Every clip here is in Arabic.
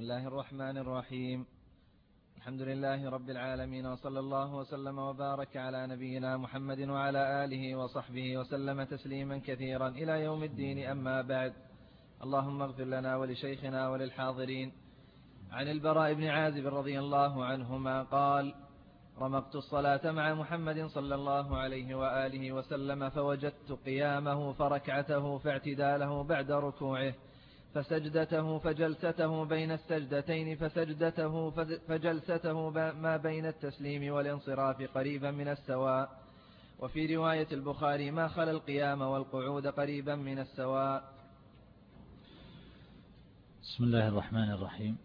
بسم الله الرحمن الرحيم الحمد لله رب العالمين وصلى الله وسلم وبارك على نبينا محمد وعلى آله وصحبه وسلم تسليما كثيرا إلى يوم الدين أما بعد اللهم اغفر لنا ولشيخنا وللحاضرين عن البراء بن عازب رضي الله عنهما قال رمقت الصلاة مع محمد صلى الله عليه وآله وسلم فوجدت قيامه فركعته فاعتداله بعد ركوعه فسجدته فجلسته بين السجدتين فسجدته فجلسته ما بين التسليم والانصراف قريبا من السواء. وفي رواية البخاري ما خل القيام والقعود قريبا من السواء. بسم الله الرحمن الرحيم.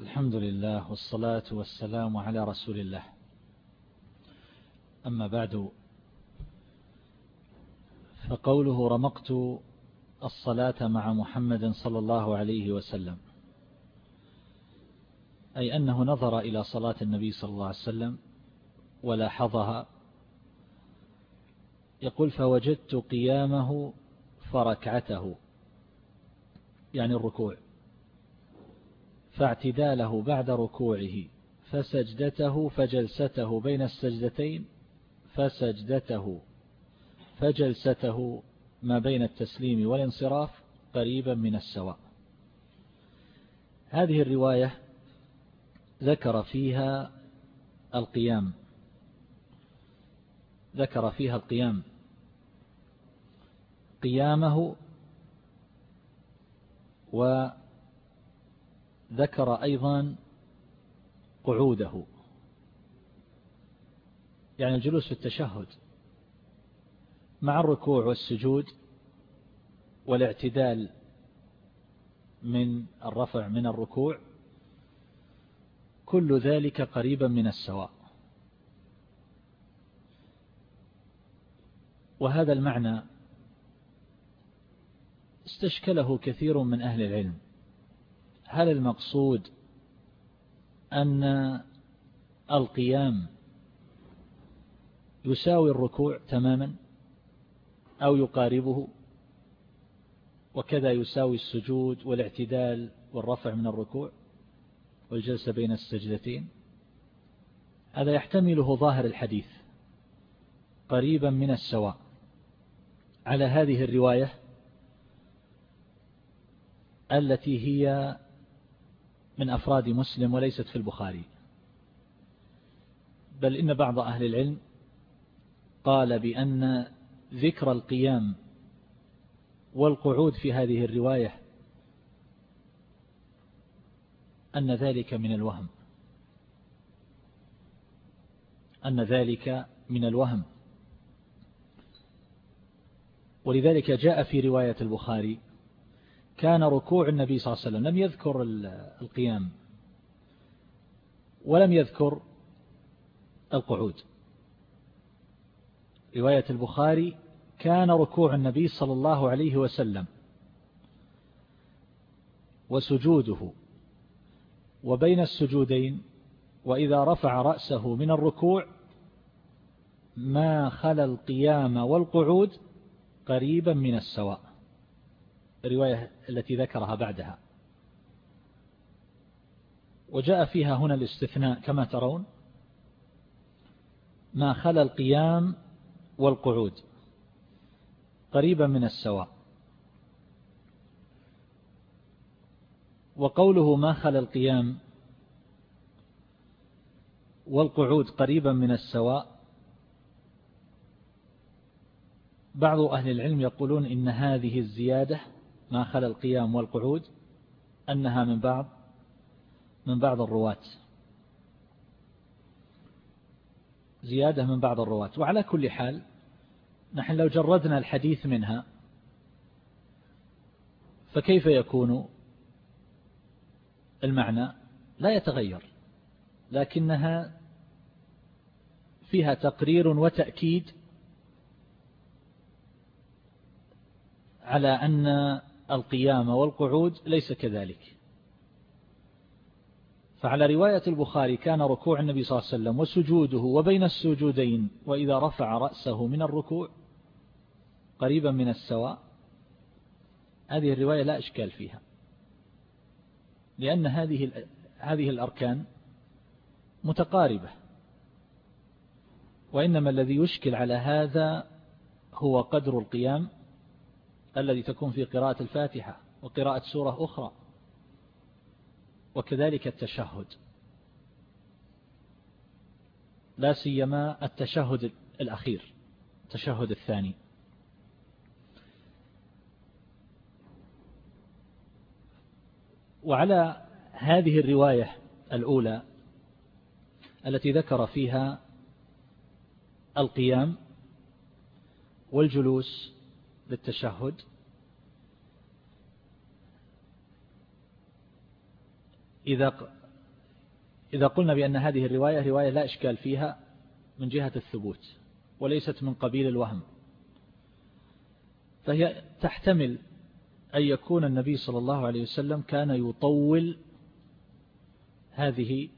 الحمد لله والصلاة والسلام على رسول الله. أما بعد فقوله رمقت الصلاة مع محمد صلى الله عليه وسلم. أي أنه نظر إلى صلاة النبي صلى الله عليه وسلم ولاحظها. يقول فوجدت قيامه فركعته. يعني الركوع. فاعتداله بعد ركوعه. فسجدته فجلسته بين السجدتين فسجدته فجلسته ما بين التسليم والانصراف قريبا من السواء. هذه الرواية ذكر فيها القيام. ذكر فيها القيام. قيامه وذكر أيضا قعوده. يعني الجلوس في التشهد. مع الركوع والسجود والاعتدال من الرفع من الركوع كل ذلك قريبا من السواء. وهذا المعنى استشكله كثير من أهل العلم. هل المقصود أن القيام يساوي الركوع تماما؟ أو يقاربه. وكذا يساوي السجود والاعتدال والرفع من الركوع والجلسة بين السجدتين. هذا يحتمله ظاهر الحديث قريبا من السواء. على هذه الرواية التي هي من أفراد مسلم وليست في البخاري. بل إن بعض أهل العلم قال بأن ذكر القيام والقعود في هذه الرواية أن ذلك من الوهم أن ذلك من الوهم. ولذلك جاء في رواية البخاري كان ركوع النبي صلى الله عليه وسلم لم يذكر القيام ولم يذكر القعود. رواية البخاري كان ركوع النبي صلى الله عليه وسلم وسجوده وبين السجودين وإذا رفع رأسه من الركوع ما خلا القيام والقعود قريبا من السواء. الرواية التي ذكرها بعدها. وجاء فيها هنا الاستثناء كما ترون. ما خلا القيام والقعود. قريبا من السواء. وقوله ما خل القيام والقعود قريبا من السواء بعض أهل العلم يقولون إن هذه الزيادة ما خل القيام والقعود أنها من بعض من بعض الرواة. زيادة من بعض الرواة. وعلى كل حال نحن لو جردنا الحديث منها فكيف يكون المعنى؟ لا يتغير لكنها فيها تقرير وتأكيد على أن القيام والقعود ليس كذلك. فعلى رواية البخاري كان ركوع النبي صلى الله عليه وسلم وسجوده وبين السجودين وإذا رفع رأسه من الركوع قريبا من السواء. هذه الرواية لا إشكال فيها. لأن هذه هذه الأركان متقاربة. وإنما الذي يشكل على هذا هو قدر القيام الذي تكون في قراءة الفاتحة وقراءة سورة أخرى. وكذلك التشهد. لا سيما التشهد الأخير التشهد الثاني. وعلى هذه الرواية الأولى التي ذكر فيها القيام والجلوس للتشهد إذا إذا قلنا بأن هذه الرواية رواية لا إشكال فيها من جهة الثبوت وليست من قبيل الوهم فهي تحتمل أن يكون النبي صلى الله عليه وسلم كان يطول هذه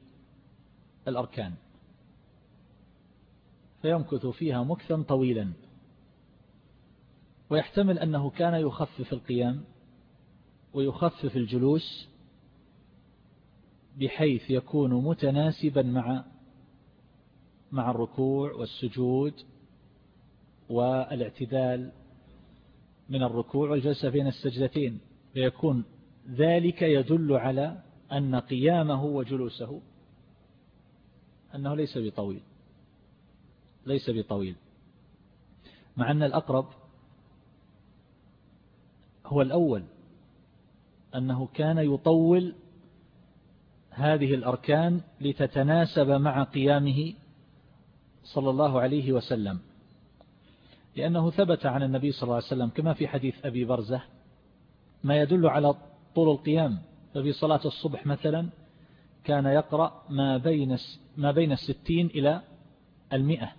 الأركان. فيمكث فيها مكثا طويلا. ويحتمل أنه كان يخفف القيام ويخفف الجلوس بحيث يكون متناسبا مع مع الركوع والسجود والاعتدال من الركوع والجلسة بين السجدتين فيكون ذلك يدل على أن قيامه وجلوسه أنه ليس بطويل ليس بطويل. مع أن الأقرب هو الأول أنه كان يطول هذه الأركان لتتناسب مع قيامه صلى الله عليه وسلم. لأنه ثبت عن النبي صلى الله عليه وسلم كما في حديث أبي برزة ما يدل على طول القيام ففي صلاة الصبح مثلا كان يقرأ ما بين ما بين الستين إلى المئة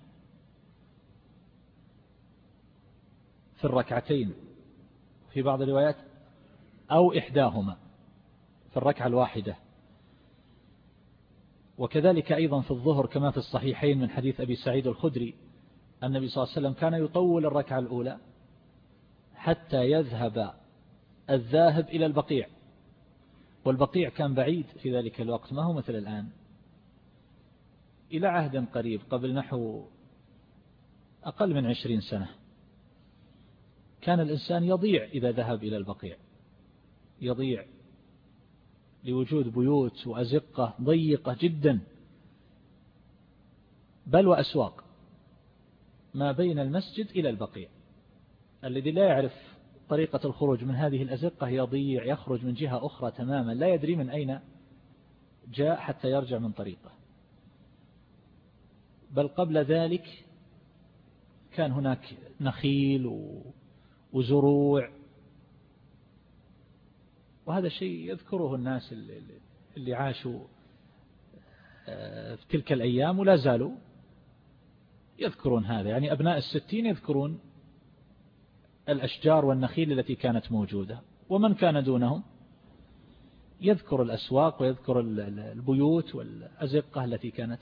في الركعتين. في بعض الروايات أو إحداهما في الركعة الواحدة. وكذلك أيضا في الظهر كما في الصحيحين من حديث أبي سعيد الخدري النبي صلى الله عليه وسلم كان يطول الركعة الأولى حتى يذهب الذاهب إلى البقيع. والبقيع كان بعيد في ذلك الوقت ما هو مثل الآن؟ إلى عهد قريب قبل نحو أقل من عشرين سنة كان الإنسان يضيع إذا ذهب إلى البقيع. يضيع لوجود بيوت وأزقة ضيقة جدا بل وأسواق. ما بين المسجد إلى البقيع. الذي لا يعرف طريقة الخروج من هذه الأزقة يضيع يخرج من جهة أخرى تماما لا يدري من أين جاء حتى يرجع من طريقه. بل قبل ذلك كان هناك نخيل وزروع. وهذا الشيء يذكره الناس اللي عاشوا آه، في تلك الأيام ولا زالوا يذكرون هذا يعني أبناء الستين يذكرون الأشجار والنخيل التي كانت موجودة ومن كان دونهم؟ يذكر الأسواق ويذكر البيوت والأزقة التي كانت.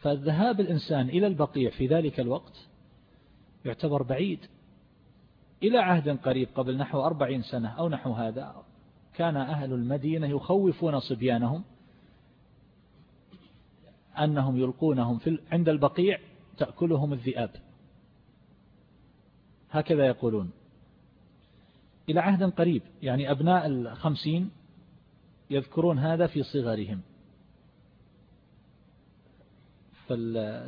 فالذهاب الإنسان إلى البقيع في ذلك الوقت يعتبر بعيد. إلى عهد قريب قبل نحو أربعين سنة أو نحو هذا كان أهل المدينة يخوفون صبيانهم أنهم يلقونهم في عند البقيع تأكلهم الذئاب. هكذا يقولون. إلى عهد قريب يعني أبناء الخمسين يذكرون هذا في صغرهم.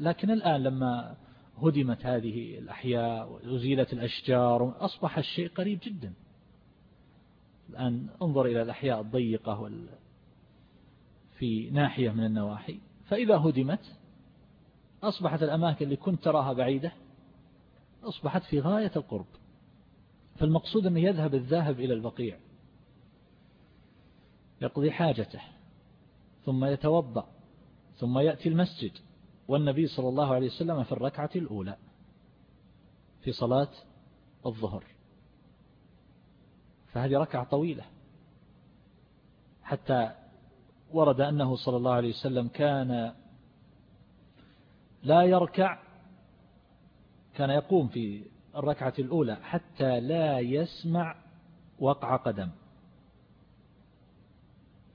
لكن الآن لما هدمت هذه الأحياء وزيلت الأشجار أصبح الشيء قريب جدا. الآن انظر إلى الأحياء الضيقة وال في ناحية من النواحي. فإذا هدمت أصبحت الأماكن اللي كنت تراها بعيدة أصبحت في غاية القرب. فالمقصود أنه يذهب الذاهب إلى البقيع. يقضي حاجته ثم يتوضأ ثم يأتي المسجد. والنبي صلى الله عليه وسلم في الركعة الأولى في صلاة الظهر. فهذه ركعة طويلة. حتى ورد أنه صلى الله عليه وسلم كان لا يركع كان يقوم في الركعة الأولى حتى لا يسمع وقع قدم.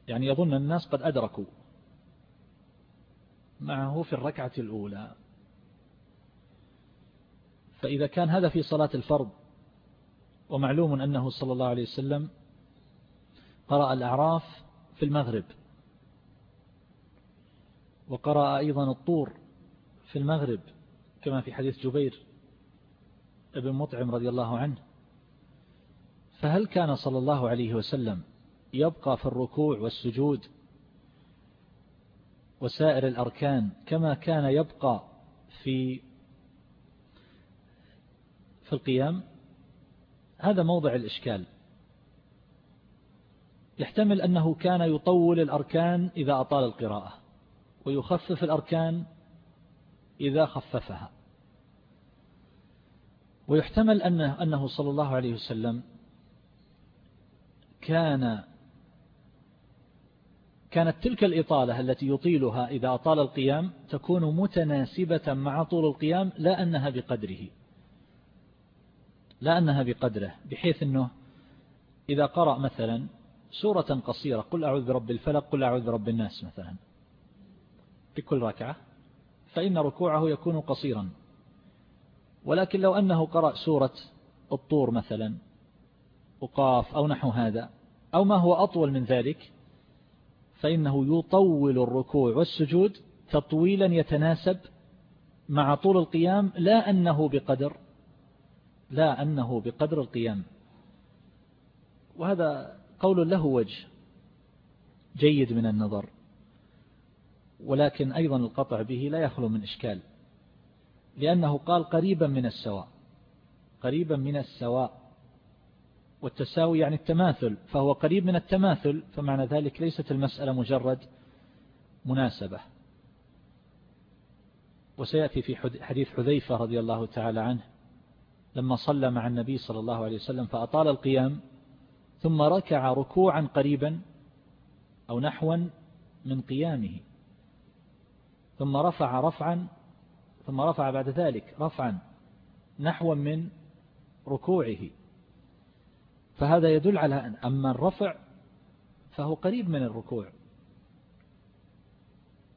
يعني يظن الناس قد أدركوا معه في الركعة الأولى. فإذا كان هذا في صلاة الفرض ومعلوم أنه صلى الله عليه وسلم قرأ الأعراف في المغرب وقرأ أيضا الطور في المغرب كما في حديث جبير ابن مطعم رضي الله عنه. فهل كان صلى الله عليه وسلم يبقى في الركوع والسجود وسائر الأركان كما كان يبقى في في القيام؟ هذا موضع الإشكال. يحتمل أنه كان يطول الأركان إذا أطال القراءة ويخفف الأركان إذا خففها. ويحتمل أنه, أنه صلى الله عليه وسلم كان كانت تلك الإطالة التي يطيلها إذا أطال القيام تكون متناسبة مع طول القيام لا أنها بقدره. لا أنها بقدره بحيث أنه إذا قرأ مثلا سورة قصيرة قل أعوذ برب الفلق قل أعوذ برب الناس مثلا في كل ركعة. فإن ركوعه يكون قصيرا. ولكن لو أنه قرأ سورة الطور مثلا وقاف أو نحو هذا أو ما هو أطول من ذلك فإنه يطول الركوع والسجود تطويلا يتناسب مع طول القيام لا أنه بقدر لا أنه بقدر القيام. وهذا قول له وجه جيد من النظر. ولكن أيضا القطع به لا يخلو من إشكال لأنه قال قريبا من السواء قريبا من السواء والتساوي يعني التماثل فهو قريب من التماثل فمعنى ذلك ليست المسألة مجرد مناسبة. وسيأتي في حديث حذيفة رضي الله تعالى عنه لما صلى مع النبي صلى الله عليه وسلم فأطال القيام ثم ركع ركوعا قريبا أو نحوا من قيامه. ثم رفع رفعا ثم رفع بعد ذلك رفعا نحوا من ركوعه. فهذا يدل على أن أما الرفع فهو قريب من الركوع.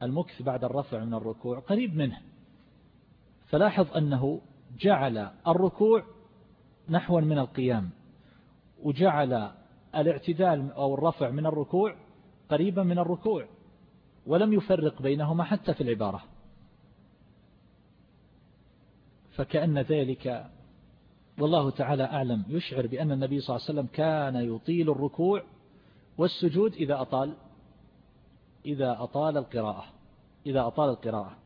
المكث بعد الرفع من الركوع قريب منه. فلاحظ أنه جعل الركوع نحوا من القيام وجعل الاعتدال أو الرفع من الركوع قريبا من الركوع. ولم يفرق بينهما حتى في العبارة. فكأن ذلك والله تعالى أعلم يشعر بأن النبي صلى الله عليه وسلم كان يطيل الركوع والسجود إذا أطال إذا أطال القراءة إذا أطال القراءة.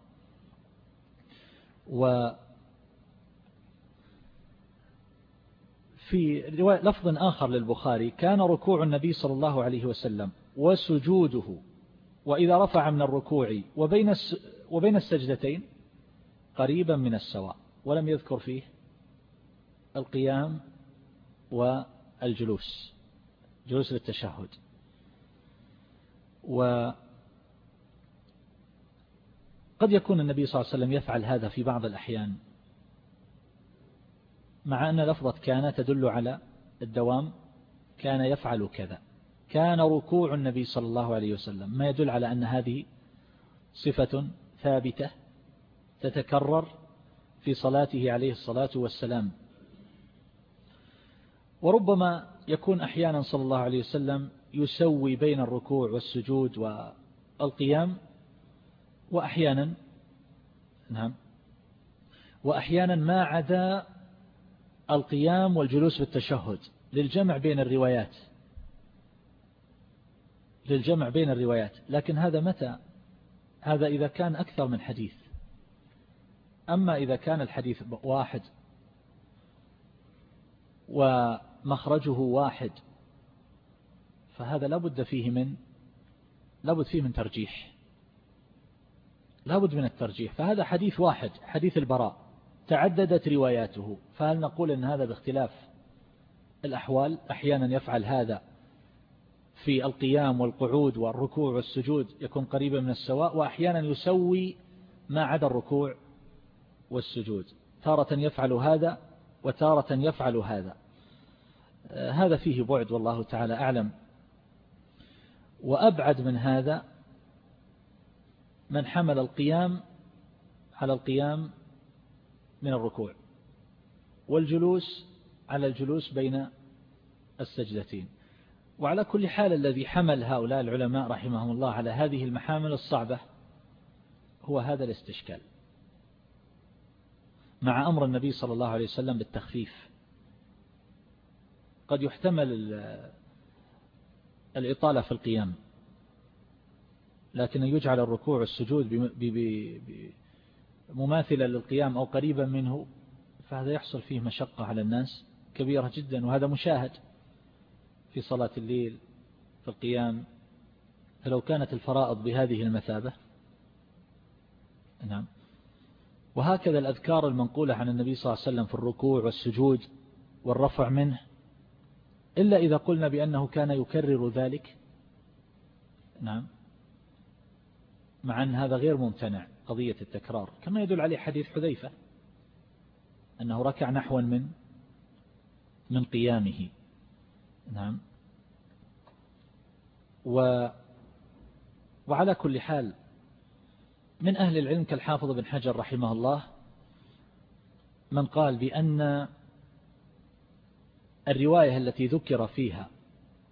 و في لفظ آخر للبخاري كان ركوع النبي صلى الله عليه وسلم وسجوده وإذا رفع من الركوع وبين وبين السجدتين قريبا من السواء ولم يذكر فيه القيام والجلوس جلوس للتشهد. وقد يكون النبي صلى الله عليه وسلم يفعل هذا في بعض الأحيان مع أن لفظة كان تدل على الدوام كان يفعل كذا. كان ركوع النبي صلى الله عليه وسلم ما يدل على أن هذه صفة ثابتة تتكرر في صلاته عليه الصلاة والسلام. وربما يكون أحيانا صلى الله عليه وسلم يسوي بين الركوع والسجود والقيام وأحيانا نعم وأحيانا ما عدا القيام والجلوس بالتشهد للجمع بين الروايات. للجمع بين الروايات لكن هذا متى؟ هذا إذا كان أكثر من حديث. أما إذا كان الحديث واحد ومخرجه واحد فهذا لابد فيه من لابد فيه من ترجيح. لابد من الترجيح. فهذا حديث واحد حديث البراء تعددت رواياته. فهل نقول أن هذا باختلاف الأحوال؟ أحيانا يفعل هذا. في القيام والقعود والركوع والسجود يكون قريبا من السواء وأحيانا يسوي ما عدا الركوع والسجود. تارة يفعل هذا وتارة يفعل هذا. هذا فيه بعد والله تعالى أعلم. وأبعد من هذا من حمل القيام على القيام من الركوع والجلوس على الجلوس بين السجدتين. وعلى كل حال الذي حمل هؤلاء العلماء رحمهم الله على هذه المحامل الصعبة هو هذا الاستشكال. مع أمر النبي صلى الله عليه وسلم بالتخفيف. قد يحتمل الإطالة في القيام. لكن يجعل الركوع والسجود مماثلا للقيام أو قريبا منه فهذا يحصل فيه مشقة على الناس كبيرة جدا وهذا مشاهد. في صلاة الليل في القيام فلو كانت الفرائض بهذه المثابة؟ نعم. وهكذا الأذكار المنقولة عن النبي صلى الله عليه وسلم في الركوع والسجود والرفع منه إلا إذا قلنا بأنه كان يكرر ذلك؟ نعم. مع أن هذا غير ممتنع قضية التكرار. كما يدل عليه حديث حذيفة أنه ركع نحوا من من قيامه. نعم. و وعلى كل حال من أهل العلم كالحافظ بن حجر رحمه الله من قال بأن الرواية التي ذكر فيها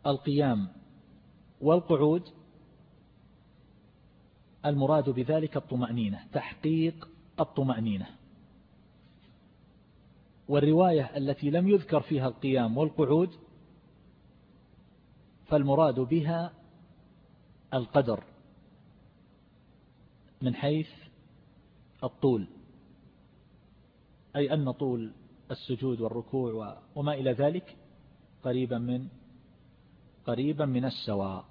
القيام والقعود المراد بذلك الطمأنينة تحقيق الطمأنينة. والرواية التي لم يذكر فيها القيام والقعود فالمراد بها القدر من حيث الطول أي أن طول السجود والركوع وما إلى ذلك قريبا من قريبا من السواء.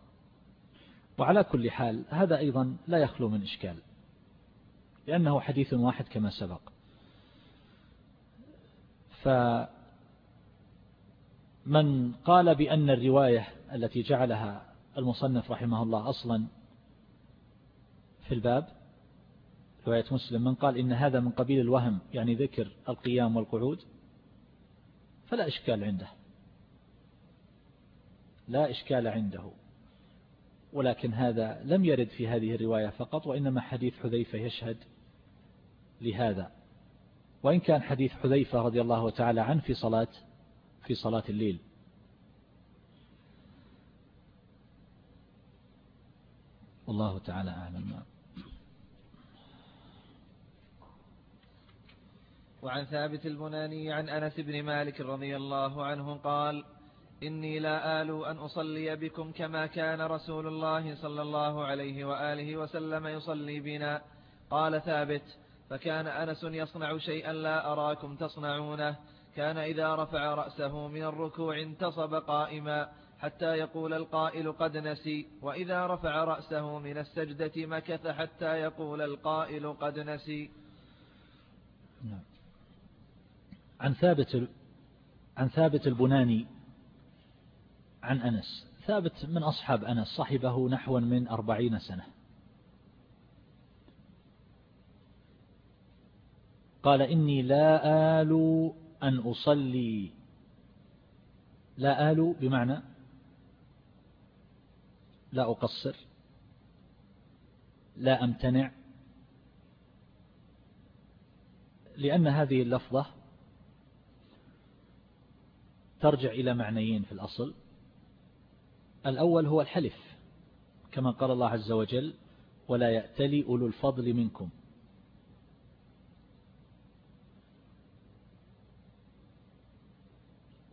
وعلى كل حال هذا أيضا لا يخلو من إشكال لأنه حديث واحد كما سبق. فمن قال بأن الرواية التي جعلها المصنف رحمه الله أصلا في الباب رواية مسلم من قال إن هذا من قبيل الوهم يعني ذكر القيام والقعود فلا إشكال عنده. لا إشكال عنده. ولكن هذا لم يرد في هذه الرواية فقط وإنما حديث حذيفة يشهد لهذا. وإن كان حديث حذيفة رضي الله تعالى عنه في صلاة في صلاة الليل. والله تعالى أعلم. وعن ثابت البناني عن أنس بن مالك رضي الله عنه قال إني لا آل أن أصلي بكم كما كان رسول الله صلى الله عليه وآله وسلم يصلي بنا. قال ثابت فكان أنس يصنع شيئا لا أراكم تصنعونه. كان إذا رفع رأسه من الركوع انتصب قائما حتى يقول القائل قد نسي وإذا رفع رأسه من السجدة مكث حتى يقول القائل قد نسي. نعم. عن ثابت عن ثابت البناني عن أنس. ثابت من أصحاب أنس صحبه نحو من أربعين سنة. قال إني لا آل أن أصلي. لا آل بمعنى لا أقصر لا أمتنع لأن هذه اللفظة ترجع إلى معنيين في الأصل. الأول هو الحلف كما قال الله عز وجل ولا يأتلي أولو الفضل منكم.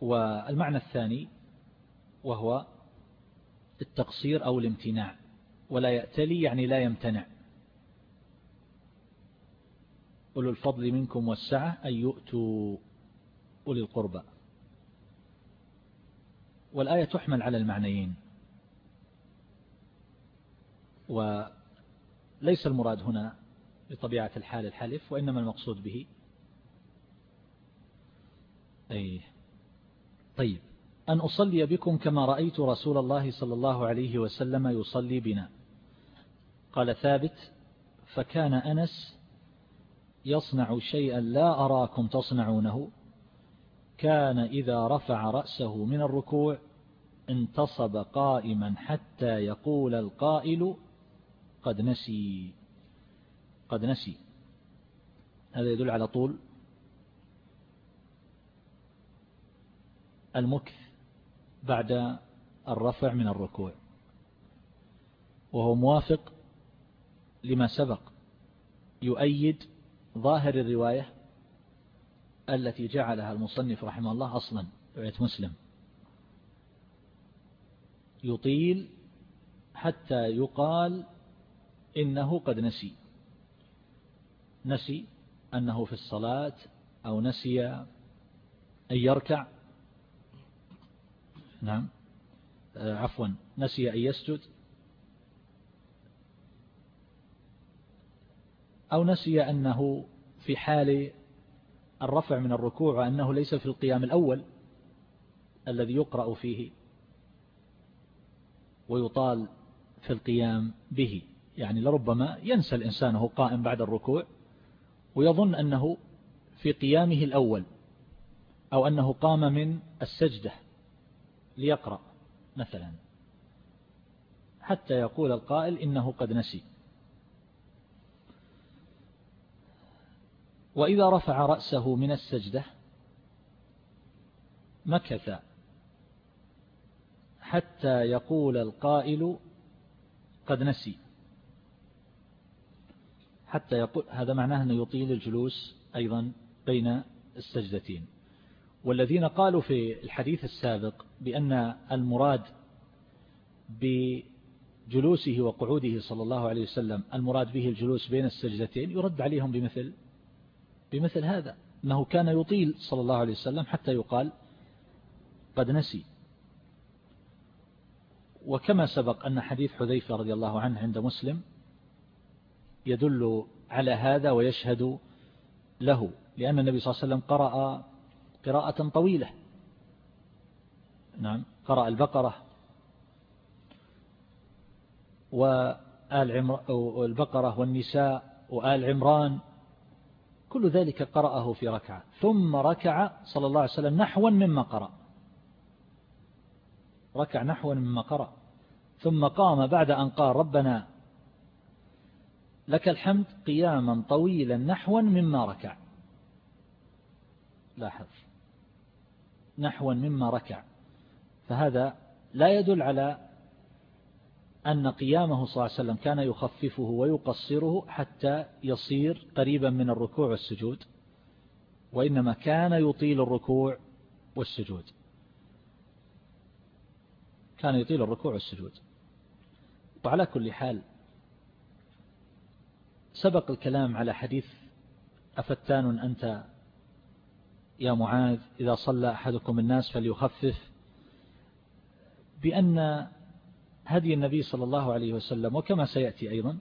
والمعنى الثاني وهو التقصير أو الامتناع ولا يأتلي يعني لا يمتنع. أولو الفضل منكم والسعة أن يؤتوا أولي القربى. والآية تحمل على المعنيين. وليس المراد هنا بطبيعة الحال الحلف وإنما المقصود به أي طيب أن أصلي بكم كما رأيت رسول الله صلى الله عليه وسلم يصلي بنا. قال ثابت فكان أنس يصنع شيئا لا أراكم تصنعونه كان إذا رفع رأسه من الركوع انتصب قائما حتى يقول القائل قد نسي. قد نسي. هذا يدل على طول المكث بعد الرفع من الركوع. وهو موافق لما سبق. يؤيد ظاهر الرواية التي جعلها المصنف رحمه الله أصلا رواية مسلم. يطيل حتى يقال إنه قد نسي. نسي أنه في الصلاة أو نسي أن يركع نعم. آه، عفوا. نسي أن يسجد. أو نسي أنه في حال الرفع من الركوع وأنه ليس في القيام الأول الذي يقرأ فيه ويطال في القيام به. يعني لربما ينسى الإنسان هو قائم بعد الركوع ويظن أنه في قيامه الأول أو أنه قام من السجدة. ليقرأ مثلا. حتى يقول القائل إنه قد نسي. وإذا رفع رأسه من السجدة مكث. حتى يقول القائل قد نسي. حتى يقول هذا معناه أنه يطيل الجلوس أيضا بين السجدتين. والذين قالوا في الحديث السابق بأن المراد بجلوسه وقعوده صلى الله عليه وسلم المراد به الجلوس بين السجدتين يرد عليهم بمثل بمثل هذا أنه كان يطيل صلى الله عليه وسلم حتى يقال قد نسي. وكما سبق أن حديث حذيفة رضي الله عنه عند مسلم يدل على هذا ويشهد له لأن النبي صلى الله عليه وسلم قرأ قراءة طويلة. نعم. قرأ البقرة وآل عمر البقرة والنساء وآل عمران كل ذلك قرأه في ركعة. ثم ركع صلى الله عليه وسلم نحوا مما قرأ. ركع نحوا مما قرأ. ثم قام بعد أن قال ربنا لك الحمد قياما طويلا نحوا مما ركع. لاحظ. نحوا مما ركع. فهذا لا يدل على أن قيامه صلى الله عليه وسلم كان يخففه ويقصره حتى يصير قريبا من الركوع والسجود وإنما كان يطيل الركوع والسجود. كان يطيل الركوع والسجود. وعلى كل حال سبق الكلام على حديث أفتان أنت يا معاذ إذا صلى أحدكم الناس فليخفف بأن هدي النبي صلى الله عليه وسلم وكما سيأتي أيضا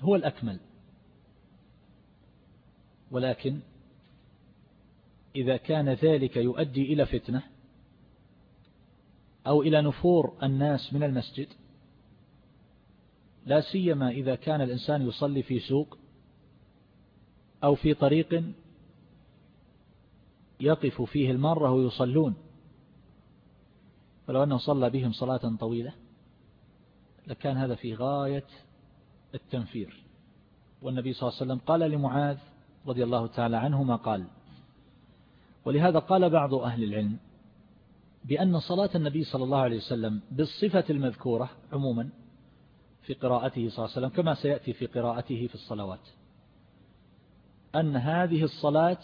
هو الأكمل. ولكن إذا كان ذلك يؤدي إلى فتنة أو إلى نفور الناس من المسجد لا سيما إذا كان الإنسان يصلي في سوق أو في طريق يقف فيه المرة ويصلون. فلو أنه صلى بهم صلاة طويلة لكان هذا في غاية التنفير. والنبي صلى الله عليه وسلم قال لمعاذ رضي الله تعالى عنه ما قال. ولهذا قال بعض أهل العلم بأن صلاة النبي صلى الله عليه وسلم بالصفة المذكورة عموما في قراءته صلى الله عليه وسلم كما سيأتي في قراءته في الصلوات أن هذه الصلاة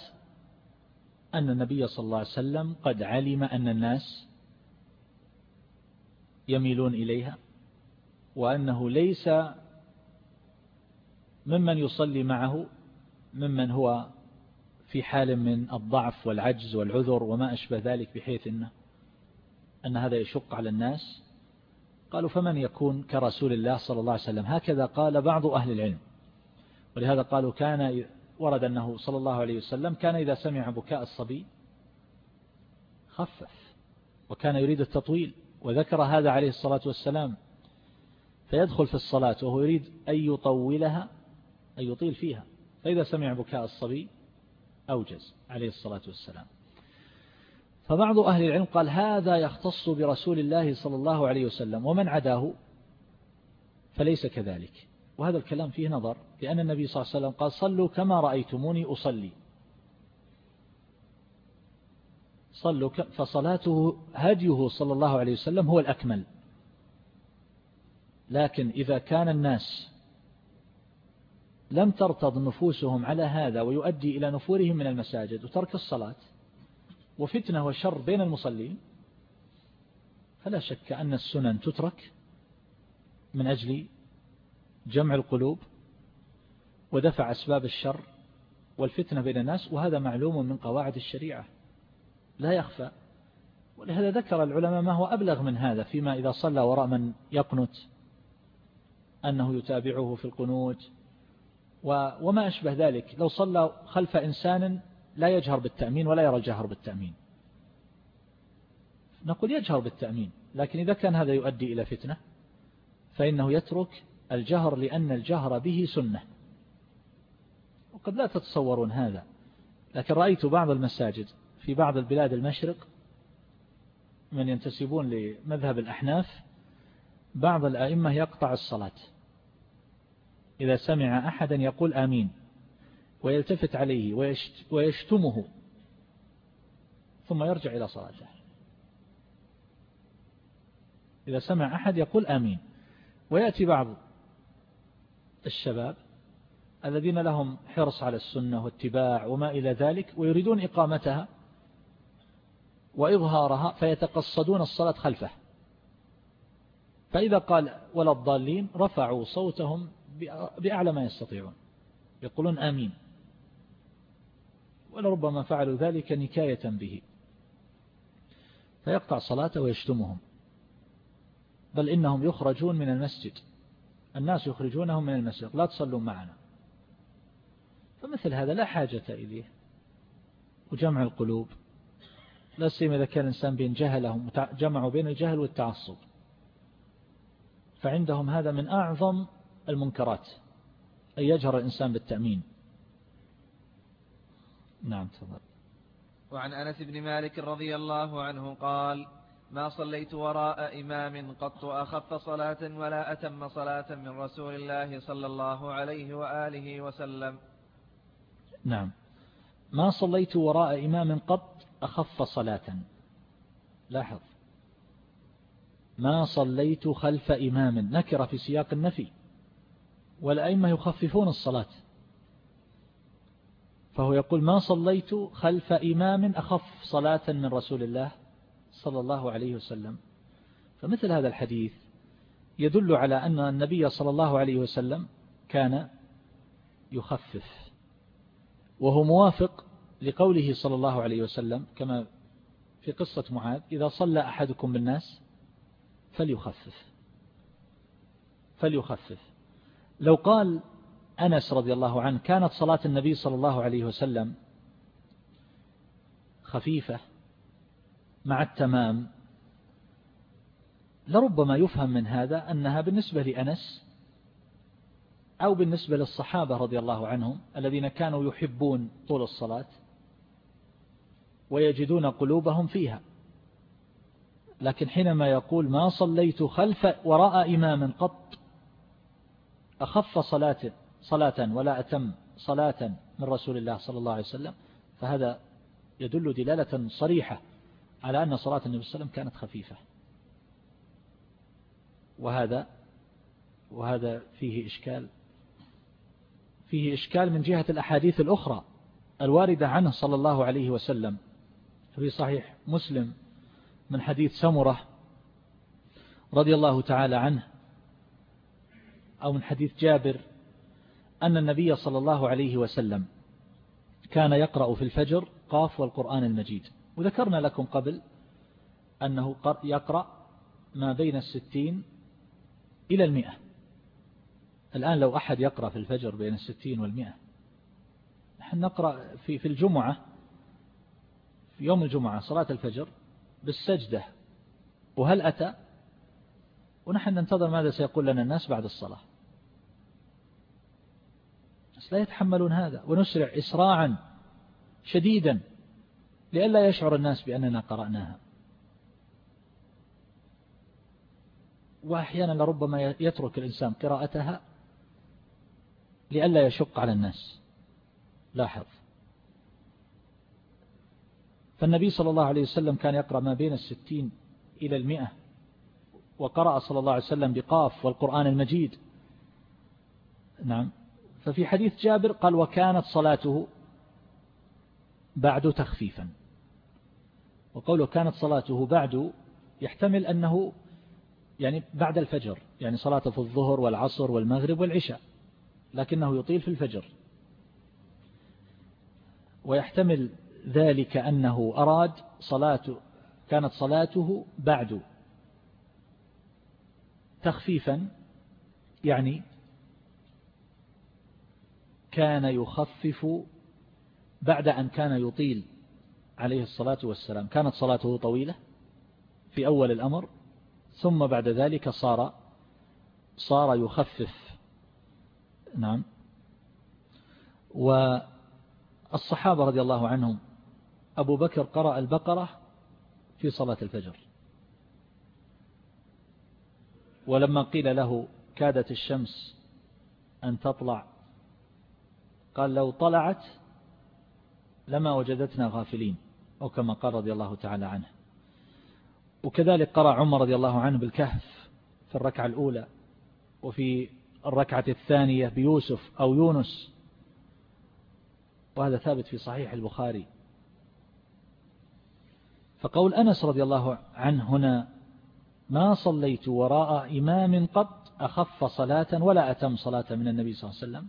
أن النبي صلى الله عليه وسلم قد علم أن الناس يميلون إليها وأنه ليس ممن يصلي معه ممن هو في حال من الضعف والعجز والعذر وما أشبه ذلك بحيث إنه أن هذا يشق على الناس. قالوا فمن يكون كرسول الله صلى الله عليه وسلم؟ هكذا قال بعض أهل العلم. ولهذا قالوا كان ورد أنه صلى الله عليه وسلم كان إذا سمع بكاء الصبي خفف وكان يريد التطويل. وذكر هذا عليه الصلاة والسلام فيدخل في الصلاة وهو يريد أن يطولها أن يطيل فيها فإذا سمع بكاء الصبي أوجز عليه الصلاة والسلام. فبعض أهل العلم قال هذا يختص برسول الله صلى الله عليه وسلم ومن عداه فليس كذلك. وهذا الكلام فيه نظر لأن النبي صلى الله عليه وسلم قال صلوا كما رأيتموني أصلي. صلوا فصلاته هديه صلى الله عليه وسلم هو الأكمل. لكن إذا كان الناس لم ترتض نفوسهم على هذا ويؤدي إلى نفورهم من المساجد وترك الصلاة وفتنة وشر بين المصلين فلا شك أن السنن تترك من أجل جمع القلوب ودفع أسباب الشر والفتنة بين الناس وهذا معلوم من قواعد الشريعة. لا يخفى. ولهذا ذكر العلماء ما هو أبلغ من هذا فيما إذا صلى وراء من يقنت أنه يتابعه في القنوت وما أشبه ذلك. لو صلى خلف إنسان لا يجهر بالتأمين ولا يرى الجهر بالتأمين. نقول يجهر بالتأمين لكن إذا كان هذا يؤدي إلى فتنة فإنه يترك الجهر لأن الجهر به سنة. وقد لا تتصورون هذا لكن رأيت بعض المساجد في بعض البلاد المشرق من ينتسبون لمذهب الأحناف بعض الأئمة يقطع الصلاة. إذا سمع أحدا يقول آمين ويلتفت عليه ويشتمه ثم يرجع إلى صلاته. إذا سمع أحد يقول آمين. ويأتي بعض الشباب الذين لهم حرص على السنة واتباع وما إلى ذلك ويريدون إقامتها وإظهارها فيتقصدون الصلاة خلفه. فإذا قال ولا الضالين رفعوا صوتهم بأعلى ما يستطيعون. يقولون آمين. ولربما فعلوا ذلك نكاية به. فيقطع صلاته ويشتمهم. بل إنهم يخرجون من المسجد. الناس يخرجونهم من المسجد. لا تصلوا معنا. فمثل هذا لا حاجة إليه. وجمع القلوب. لا سيما إذا كان الإنسان بين جهلهم جمعوا بين الجهل والتعصب. فعندهم هذا من أعظم المنكرات أن يجهر الإنسان بالتأمين. نعم تفضل. وعن أنس بن مالك رضي الله عنه قال ما صليت وراء إمام قط أخف صلاة ولا أتم صلاة من رسول الله صلى الله عليه وآله وسلم. نعم. ما صليت وراء إمام قط أخف صلاة. لاحظ. ما صليت خلف إمام نكر في سياق النفي والأئمة يخففون الصلاة. فهو يقول ما صليت خلف إمام أخف صلاة من رسول الله صلى الله عليه وسلم. فمثل هذا الحديث يدل على أن النبي صلى الله عليه وسلم كان يخفف وهو موافق لقوله صلى الله عليه وسلم كما في قصة معاذ إذا صلى أحدكم بالناس فليخفف. فليخفف. لو قال أنس رضي الله عنه كانت صلاة النبي صلى الله عليه وسلم خفيفة مع التمام لربما يفهم من هذا أنها بالنسبة لأنس أو بالنسبة للصحابة رضي الله عنهم الذين كانوا يحبون طول الصلاة ويجدون قلوبهم فيها. لكن حينما يقول ما صليت خلف وراء إمام قط أخف صلاة صلاة ولا أتم صلاة من رسول الله صلى الله عليه وسلم فهذا يدل دلالة صريحة على أن صلاة النبي صلى الله عليه وسلم كانت خفيفة. وهذا وهذا فيه إشكال فيه إشكال من جهة الأحاديث الأخرى الواردة عنه صلى الله عليه وسلم. في صحيح مسلم من حديث سمرة رضي الله تعالى عنه أو من حديث جابر أن النبي صلى الله عليه وسلم كان يقرأ في الفجر قاف والقرآن المجيد. وذكرنا لكم قبل أنه يقرأ ما بين الستين إلى المئة. الآن لو أحد يقرأ في الفجر بين الستين والمئة. نحن نقرأ في في الجمعة في يوم الجمعة صلاة الفجر بالسجدة وهل أتى؟ ونحن ننتظر ماذا سيقول لنا الناس بعد الصلاة. بس لا يتحملون هذا ونسرع إسراعا شديدا لئلا يشعر الناس بأننا قرأناها. وأحيانا لربما يترك الإنسان قراءتها لئلا يشق على الناس. لاحظ. فالنبي صلى الله عليه وسلم كان يقرأ ما بين الستين إلى المئة وقرأ صلى الله عليه وسلم بقاف والقرآن المجيد. نعم. ففي حديث جابر قال وكانت صلاته بعد تخفيفا. وقوله كانت صلاته بعد يحتمل أنه يعني بعد الفجر يعني صلاته في الظهر والعصر والمغرب والعشاء لكنه يطيل في الفجر. ويحتمل ذلك أنه أراد صلاة كانت صلاته بعد تخفيفا يعني كان يخفف بعد أن كان يطيل عليه الصلاة والسلام. كانت صلاته طويلة في أول الأمر ثم بعد ذلك صار صار يخفف. نعم. والصحابة رضي الله عنهم أبو بكر قرأ البقرة في صلاة الفجر. ولما قيل له كادت الشمس أن تطلع قال لو طلعت لما وجدتنا غافلين أو كما قال رضي الله تعالى عنه. وكذلك قرأ عمر رضي الله عنه بالكهف في الركعة الأولى وفي الركعة الثانية بيوسف أو يونس. وهذا ثابت في صحيح البخاري. فقول أنس رضي الله عنه هنا ما صليت وراء إمام قط أخف صلاة ولا أتم صلاة من النبي صلى الله عليه وسلم.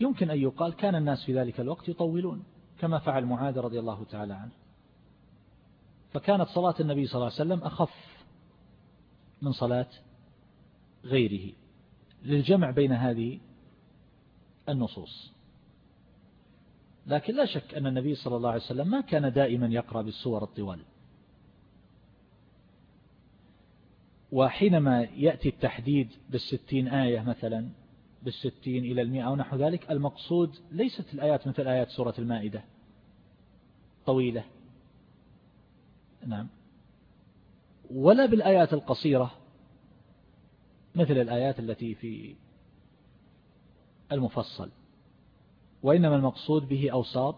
يمكن أن يقال كان الناس في ذلك الوقت يطولون كما فعل معاذ رضي الله تعالى عنه. فكانت صلاة النبي صلى الله عليه وسلم أخف من صلاة غيره. للجمع بين هذه النصوص. لكن لا شك أن النبي صلى الله عليه وسلم ما كان دائما يقرأ بالسور الطوال. وحينما يأتي التحديد بالستين آية مثلا بالستين إلى المئة أو نحو ذلك المقصود ليست الآيات مثل آيات سورة المائدة. طويلة. نعم. ولا بالآيات القصيرة مثل الآيات التي في المفصل. وإنما المقصود به أوساط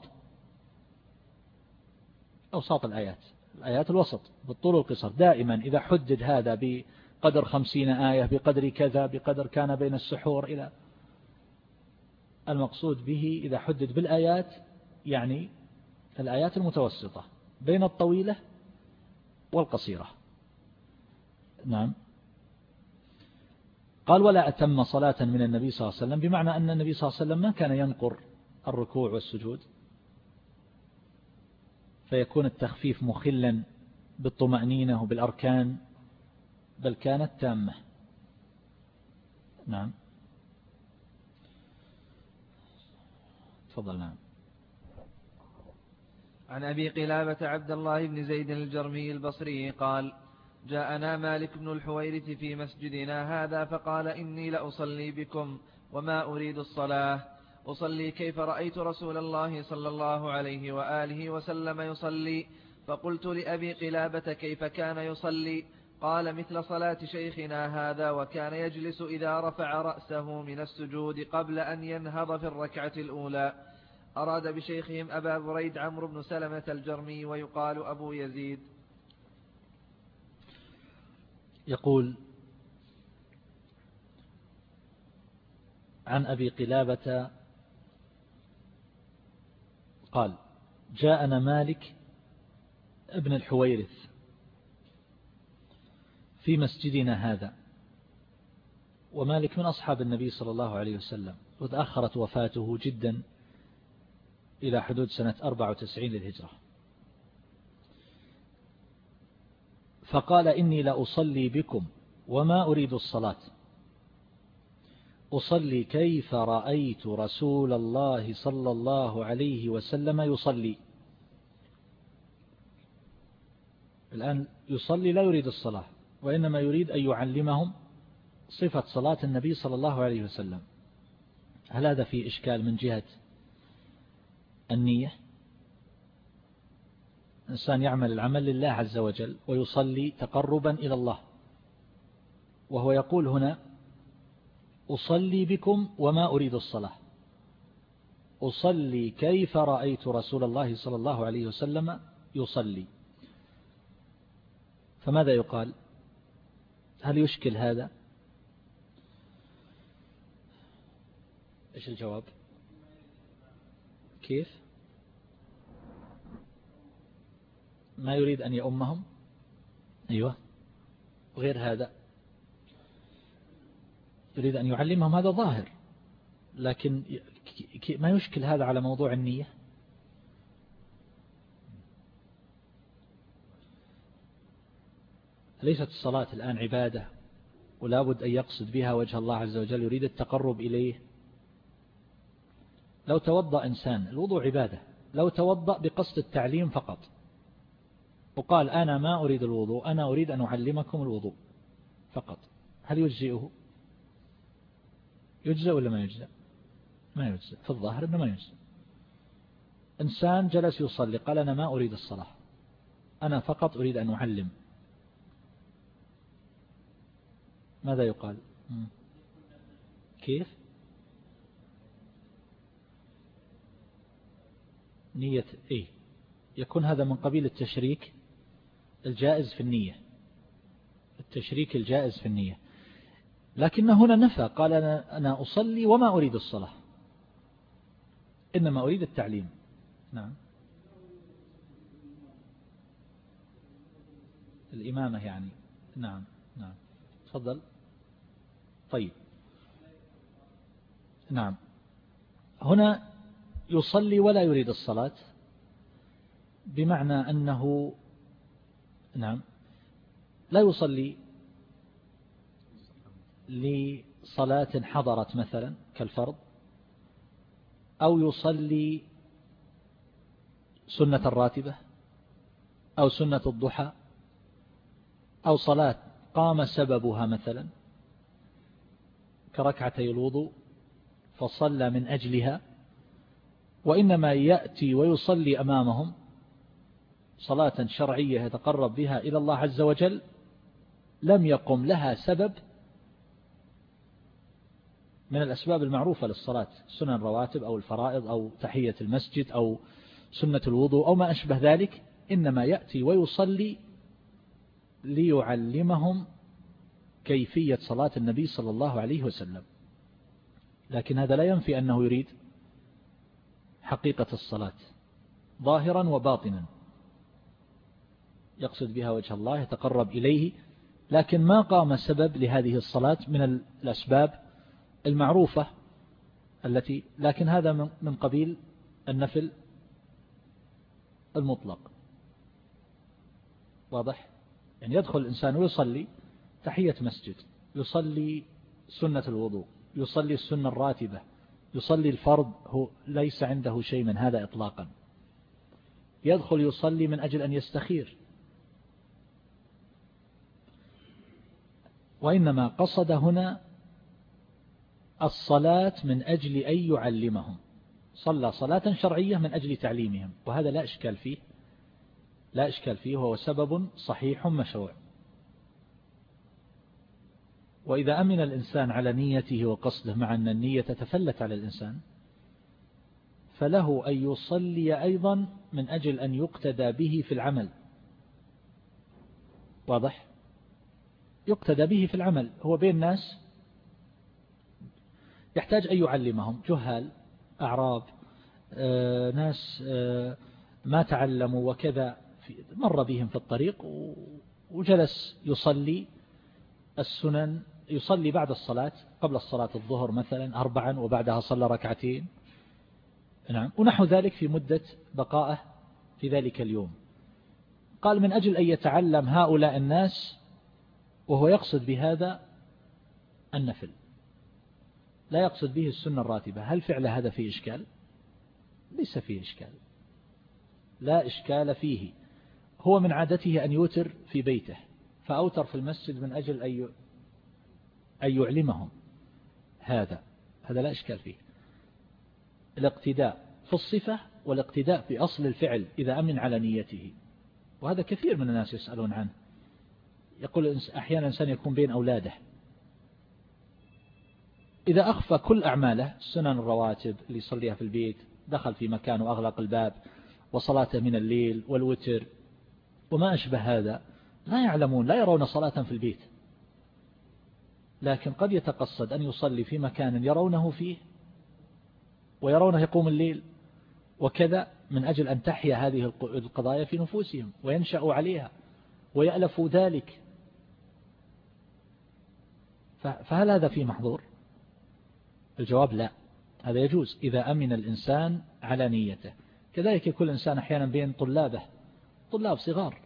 أوساط الآيات الآيات الوسط بالطول والقصر. دائما إذا حدد هذا بقدر خمسين آية بقدر كذا بقدر كان بين السحور إلى المقصود به إذا حدد بالآيات يعني الآيات المتوسطة بين الطويلة والقصيرة. نعم. قال ولا أتم صلاة من النبي صلى الله عليه وسلم بمعنى أن النبي صلى الله عليه وسلم ما كان ينقر الركوع والسجود فيكون التخفيف مخلا بالطمأنينة وبالأركان بل كانت تامة. نعم. تفضل نعم. عن أبي قلابة عبد الله بن زيد الجرمي البصري قال جاءنا مالك بن الحويرث في مسجدنا هذا فقال إني لأصلي بكم وما أريد الصلاة. أصلي كيف رأيت رسول الله صلى الله عليه وآله وسلم يصلي. فقلت لأبي قلابة كيف كان يصلي؟ قال مثل صلاة شيخنا هذا وكان يجلس إذا رفع رأسه من السجود قبل أن ينهض في الركعة الأولى. أراد بشيخهم أبا بريد عمرو بن سلمة الجرمي ويقال أبو يزيد. يقول عن أبي قلابة قال جاءنا مالك ابن الحويرث في مسجدنا هذا ومالك من أصحاب النبي صلى الله عليه وسلم وتأخرت وفاته جدا إلى حدود سنة 94 للهجرة. فقال إني لأصلي بكم وما أريد الصلاة. أصلي كيف رأيت رسول الله صلى الله عليه وسلم يصلي. الآن يصلي لا يريد الصلاة وإنما يريد أن يعلمهم صفة صلاة النبي صلى الله عليه وسلم. هل هذا في إشكال من جهة النية؟ إنسان يعمل العمل لله عز وجل ويصلي تقربا إلى الله وهو يقول هنا أصلي بكم وما أريد الصلاة. أصلي كيف رأيت رسول الله صلى الله عليه وسلم يصلي. فماذا يقال؟ هل يشكل هذا؟ إيش الجواب؟ كيف؟ ما يريد أن يأمهم أيوة. غير هذا. يريد أن يعلمهم هذا ظاهر. لكن ما يشكل هذا على موضوع النية؟ ليست الصلاة الآن عبادة ولا بد أن يقصد بها وجه الله عز وجل يريد التقرب إليه. لو توضأ إنسان الوضوء عبادة. لو توضأ بقصد التعليم فقط. وقال أنا ما أريد الوضوء أنا أريد أن أعلمكم الوضوء فقط. هل يجزئه؟ يجزئ ولا ما يجزئ ما يجزئ في الظاهر أنه ما يجزئ إنسان جلس يصلي قال أنا ما أريد الصلاة. أنا فقط أريد أن أعلم. ماذا يقال؟ كيف؟ نية إيه. يكون هذا من قبيل التشريك الجائز في النية. التشريك الجائز في النية. لكن هنا نفى قال أنا, أصلي وما أريد الصلاة. إنما أريد التعليم. نعم. الإمامة يعني. نعم نعم. تفضل. طيب. نعم. هنا يصلي ولا يريد الصلاة بمعنى أنه نعم لا يصلي لصلاة حضرت مثلا كالفرض أو يصلي سنة الراتبة أو سنة الضحى أو صلاة قام سببها مثلا كركعتي الوضوء فصلى من أجلها وإنما يأتي ويصلي أمامهم صلاة شرعية يتقرب بها إلى الله عز وجل لم يقم لها سبب من الأسباب المعروفة للصلاة سنن الرواتب أو الفرائض أو تحية المسجد أو سنة الوضوء أو ما أشبه ذلك إنما يأتي ويصلي ليعلمهم كيفية صلاة النبي صلى الله عليه وسلم. لكن هذا لا ينفي أنه يريد حقيقة الصلاة ظاهرا وباطنا. يقصد بها وجه الله يتقرب إليه لكن ما قام سبب لهذه الصلاة من الأسباب المعروفة التي لكن هذا من قبيل النفل المطلق. واضح؟ يعني يدخل الإنسان ويصلي تحية مسجد يصلي سنة الوضوء يصلي السنة الراتبة يصلي الفرض هو ليس عنده شيء من هذا إطلاقا. يدخل يصلي من أجل أن يستخير. وإنما قصد هنا الصلاة من أجل أن يعلمهم. صلى صلاة شرعية من أجل تعليمهم. وهذا لا إشكال فيه. لا إشكال فيه. وهو سبب صحيح مشروع. وإذا أمن الإنسان على نيته وقصده مع أن النية تتفلت على الإنسان فله أن يصلي أيضا من أجل أن يقتدى به في العمل. واضح؟ يقتدى به في العمل. هو بين الناس يحتاج أن يعلمهم. جهال أعراب آه، ناس آه، ما تعلموا وكذا. مر بهم في الطريق وجلس يصلي السنن يصلي بعد الصلاة قبل الصلاة الظهر مثلا أربعا وبعدها صلى ركعتين. نعم. ونحو ذلك في مدة بقائه في ذلك اليوم. قال من أجل أن يتعلم هؤلاء الناس وهو يقصد بهذا النفل. لا يقصد به السنة الراتبة. هل فعل هذا فيه إشكال؟ ليس فيه إشكال. لا إشكال فيه. هو من عادته أن يوتر في بيته فأوتر في المسجد من أجل أن يعلمهم هذا. هذا لا إشكال فيه. الاقتداء في الصفة والاقتداء في أصل الفعل إذا أمن على نيته. وهذا كثير من الناس يسألون عنه. يقول أحيانا إنسان يكون بين أولاده. إذا أخفى كل أعماله سنن الرواتب اللي يصليها في البيت دخل في مكان وأغلق الباب وصلاته من الليل والوتر وما أشبه هذا لا يعلمون لا يرون صلاة في البيت. لكن قد يتقصد أن يصلي في مكان يرونه فيه ويرونه يقوم الليل وكذا من أجل أن تحيا هذه القضايا في نفوسهم وينشأوا عليها ويألفوا ذلك. فهل هذا في محظور؟ الجواب لا. هذا يجوز إذا أمن الإنسان على نيته. كذلك يكون الإنسان أحيانا بين طلابه طلاب صغار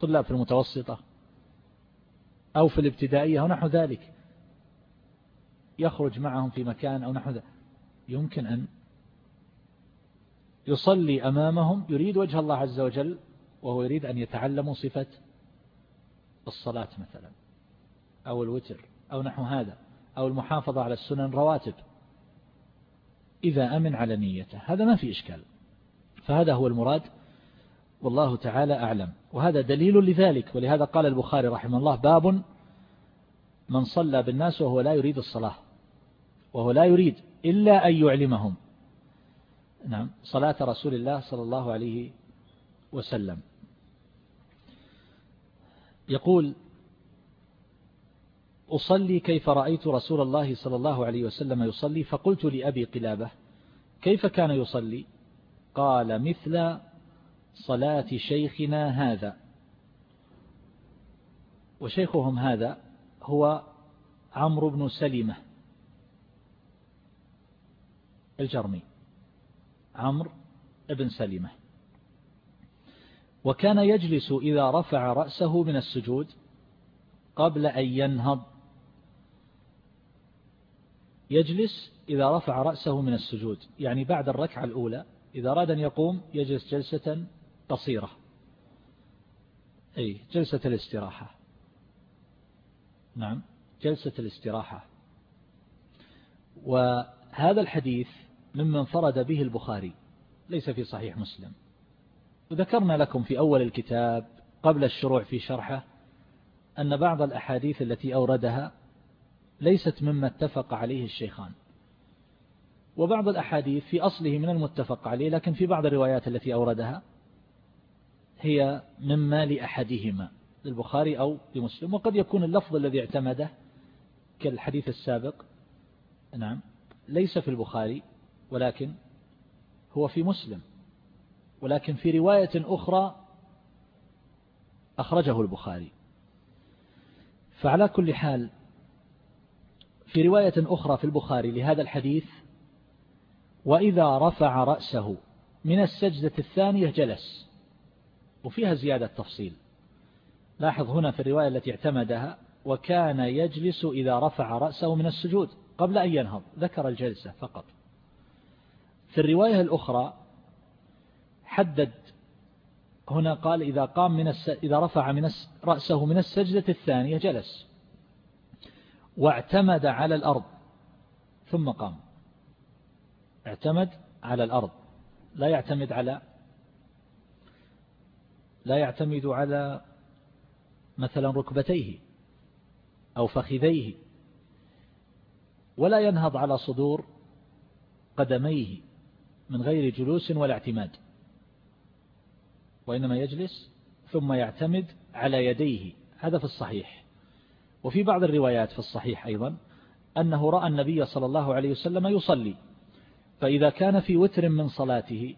طلاب في المتوسطة أو في الابتدائية أو نحو ذلك. يخرج معهم في مكان أو نحو ذلك. يمكن أن يصلي أمامهم يريد وجه الله عز وجل وهو يريد أن يتعلموا صفة الصلاة مثلا أو الوتر أو نحو هذا. أو المحافظة على السنن رواتب. إذا أمن على نيته. هذا ما في إشكال. فهذا هو المراد. والله تعالى أعلم. وهذا دليل لذلك. ولهذا قال البخاري رحمه الله باب من صلى بالناس وهو لا يريد الصلاة. وهو لا يريد إلا أن يعلمهم. نعم. صلاة رسول الله صلى الله عليه وسلم. يقول أصلي كيف رأيت رسول الله صلى الله عليه وسلم يصلي؟ فقلت لأبي قلابة كيف كان يصلي؟ قال مثل صلاة شيخنا هذا. وشيخهم هذا هو عمرو بن سلمة الجرمي. عمرو بن سلمة. وكان يجلس إذا رفع رأسه من السجود قبل أن ينهض. يجلس إذا رفع رأسه من السجود يعني بعد الركعة الأولى إذا أراد أن يقوم يجلس جلسة قصيرة. أي جلسة الاستراحة. نعم جلسة الاستراحة. وهذا الحديث ممن فرد به البخاري ليس في صحيح مسلم. وذكرنا لكم في أول الكتاب قبل الشروع في شرحه أن بعض الأحاديث التي أوردها ليست مما اتفق عليه الشيخان. وبعض الأحاديث في أصله من المتفق عليه لكن في بعض الروايات التي أوردها هي مما لأحدهما للبخاري أو لمسلم. وقد يكون اللفظ الذي اعتمده كالحديث السابق. نعم ليس في البخاري ولكن هو في مسلم. ولكن في رواية أخرى أخرجه البخاري. فعلى كل حال في رواية أخرى في البخاري لهذا الحديث وإذا رفع رأسه من السجدة الثانية جلس وفيها زيادة تفصيل. لاحظ هنا في الرواية التي اعتمدها وكان يجلس إذا رفع رأسه من السجود قبل أن ينهض ذكر الجلسة فقط. في الرواية الأخرى حدد هنا قال إذا قام من الس... إذا رفع من الس... رأسه من السجدة الثانية جلس. واعتمد على الأرض. ثم قام. اعتمد على الأرض. لا يعتمد على لا يعتمد على مثلا ركبتيه أو فخذيه ولا ينهض على صدور قدميه من غير جلوس ولا اعتماد وإنما يجلس ثم يعتمد على يديه. هذا في الصحيح. وفي بعض الروايات في الصحيح أيضا أنه رأى النبي صلى الله عليه وسلم يصلي فإذا كان في وتر من صلاته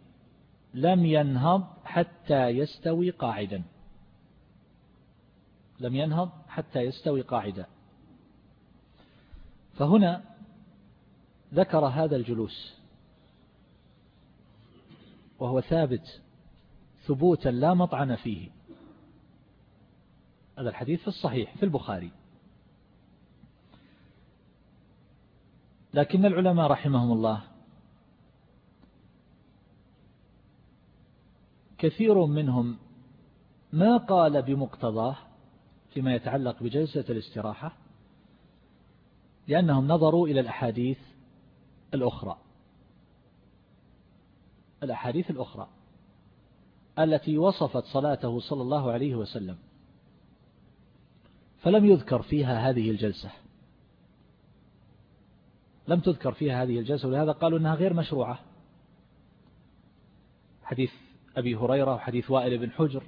لم ينهض حتى يستوي قاعدا. لم ينهض حتى يستوي قاعدا. فهنا ذكر هذا الجلوس وهو ثابت ثبوتا لا مطعن فيه. هذا الحديث في الصحيح في البخاري. لكن العلماء رحمهم الله. كثير منهم ما قال بمقتضاه فيما يتعلق بجلسة الاستراحة لأنهم نظروا إلى الأحاديث الأخرى. الأحاديث الأخرى التي وصفت صلاته صلى الله عليه وسلم فلم يذكر فيها هذه الجلسة. لم تذكر فيها هذه الجلسة ولهذا قالوا أنها غير مشروعة. حديث أبي هريرة وحديث وائل بن حجر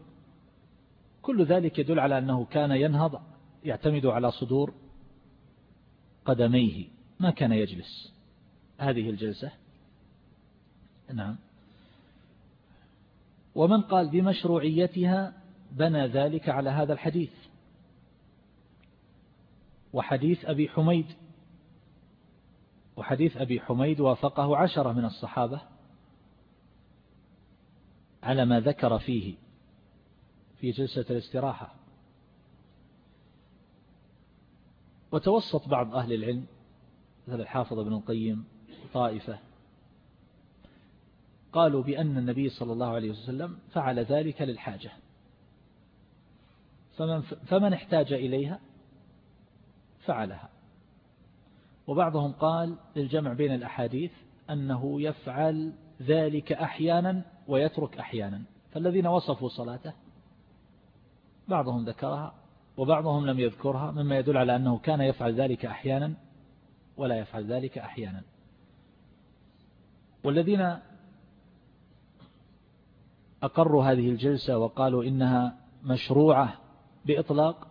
كل ذلك يدل على أنه كان ينهض يعتمد على صدور قدميه ما كان يجلس. هذه الجلسة. نعم. ومن قال بمشروعيتها بنى ذلك على هذا الحديث. وحديث أبي حميد وحديث أبي حميد وافقه عشرة من الصحابة على ما ذكر فيه في جلسة الاستراحة. وتوسط بعض أهل العلم مثل الحافظ ابن القيم طائفة قالوا بأن النبي صلى الله عليه وسلم فعل ذلك للحاجة. فمن, فمن احتاج إليها فعلها. وبعضهم قال للجمع بين الأحاديث أنه يفعل ذلك أحيانا ويترك أحيانا فالذين وصفوا صلاته بعضهم ذكرها وبعضهم لم يذكرها مما يدل على أنه كان يفعل ذلك أحيانا ولا يفعل ذلك أحيانا. والذين أقروا هذه الجلسة وقالوا إنها مشروعة بإطلاق